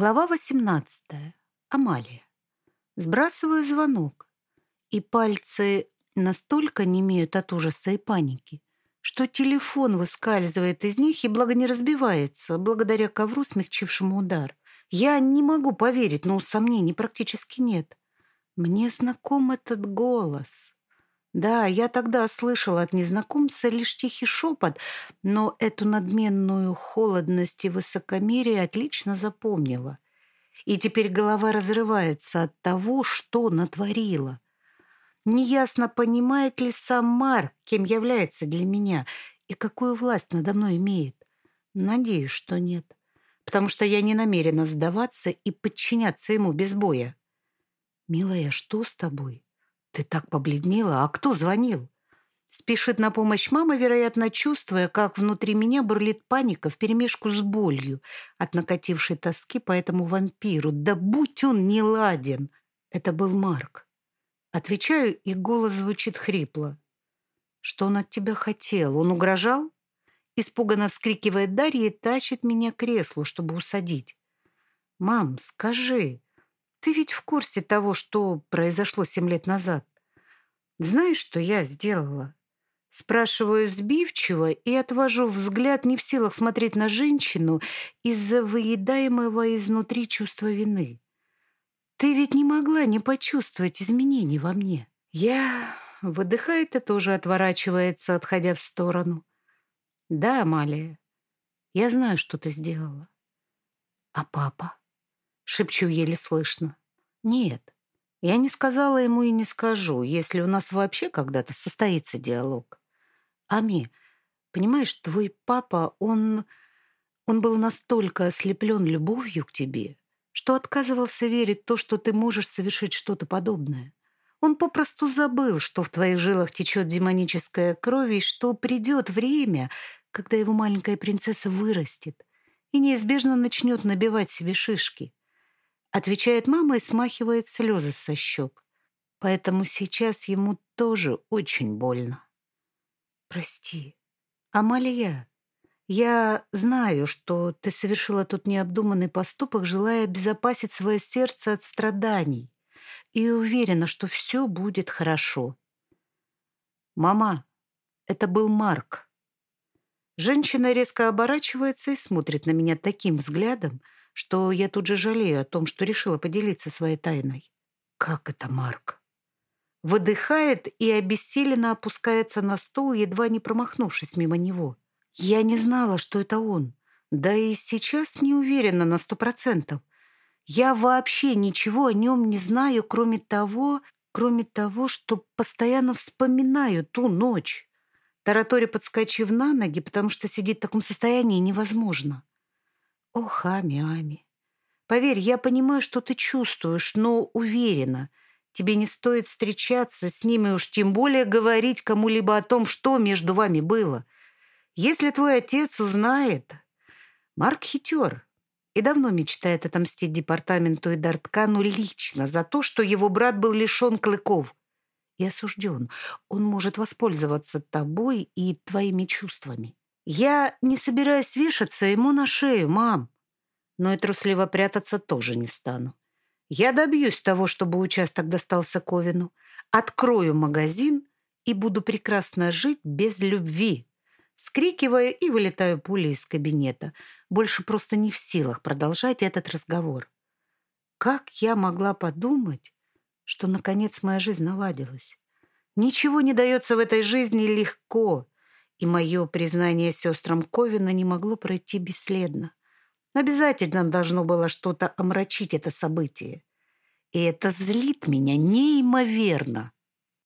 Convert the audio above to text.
Глава 18. Амалия. Сбрасываю звонок, и пальцы настолько не имеют от ужаса и паники, что телефон выскальзывает из них и благо не разбивается, благодаря ковру, смягчившему удар. Я не могу поверить, но сомнений практически нет. Мне знаком этот голос. Да, я тогда слышала от незнакомца лишь тихий шепот, но эту надменную холодность и высокомерие отлично запомнила. И теперь голова разрывается от того, что натворила. Неясно, понимает ли сам Марк, кем является для меня и какую власть надо мной имеет. Надеюсь, что нет, потому что я не намерена сдаваться и подчиняться ему без боя. «Милая, что с тобой?» «Ты так побледнела? А кто звонил?» Спешит на помощь мама, вероятно, чувствуя, как внутри меня бурлит паника вперемешку с болью от накатившей тоски по этому вампиру. Да будь он не ладен! Это был Марк. Отвечаю, и голос звучит хрипло. Что он от тебя хотел? Он угрожал? Испуганно вскрикивает Дарья и тащит меня к креслу, чтобы усадить. «Мам, скажи, ты ведь в курсе того, что произошло семь лет назад? Знаешь, что я сделала? Спрашиваю сбивчиво и отвожу взгляд, не в силах смотреть на женщину из-за выедаемого изнутри чувства вины. Ты ведь не могла не почувствовать изменений во мне. Я... Выдыхает и тоже отворачивается, отходя в сторону. Да, Амалия, я знаю, что ты сделала. А папа? Шепчу еле слышно. Нет, я не сказала ему и не скажу, если у нас вообще когда-то состоится диалог. Ами, понимаешь, твой папа, он... Он был настолько ослеплен любовью к тебе, что отказывался верить в то, что ты можешь совершить что-то подобное. Он попросту забыл, что в твоих жилах течет демоническая кровь и что придет время, когда его маленькая принцесса вырастет и неизбежно начнет набивать себе шишки. Отвечает мама и смахивает слезы со щек. Поэтому сейчас ему тоже очень больно. Прости. Амалия, я знаю, что ты совершила тот необдуманный поступок, желая обезопасить свое сердце от страданий. И уверена, что все будет хорошо. Мама, это был Марк. Женщина резко оборачивается и смотрит на меня таким взглядом, что я тут же жалею о том, что решила поделиться своей тайной. Как это, Марк? Выдыхает и обессиленно опускается на стол, едва не промахнувшись мимо него. Я не знала, что это он. Да и сейчас не уверена на сто процентов. Я вообще ничего о нем не знаю, кроме того, кроме того, что постоянно вспоминаю ту ночь. Таратори подскочив на ноги, потому что сидеть в таком состоянии невозможно. Ох, Ами, Ами. Поверь, я понимаю, что ты чувствуешь, но уверена, тебе не стоит встречаться с ними, уж тем более говорить кому-либо о том, что между вами было. Если твой отец узнает... Марк хитер и давно мечтает отомстить департаменту и Дарткану лично за то, что его брат был лишен клыков и осужден. Он может воспользоваться тобой и твоими чувствами. Я не собираюсь вешаться ему на шею, мам. Но и трусливо прятаться тоже не стану. Я добьюсь того, чтобы участок достался Ковину. Открою магазин и буду прекрасно жить без любви. Вскрикиваю и вылетаю пулей из кабинета. Больше просто не в силах продолжать этот разговор. Как я могла подумать, что, наконец, моя жизнь наладилась? Ничего не дается в этой жизни легко и мое признание сестрам Ковина не могло пройти бесследно. Обязательно должно было что-то омрачить это событие. И это злит меня неимоверно.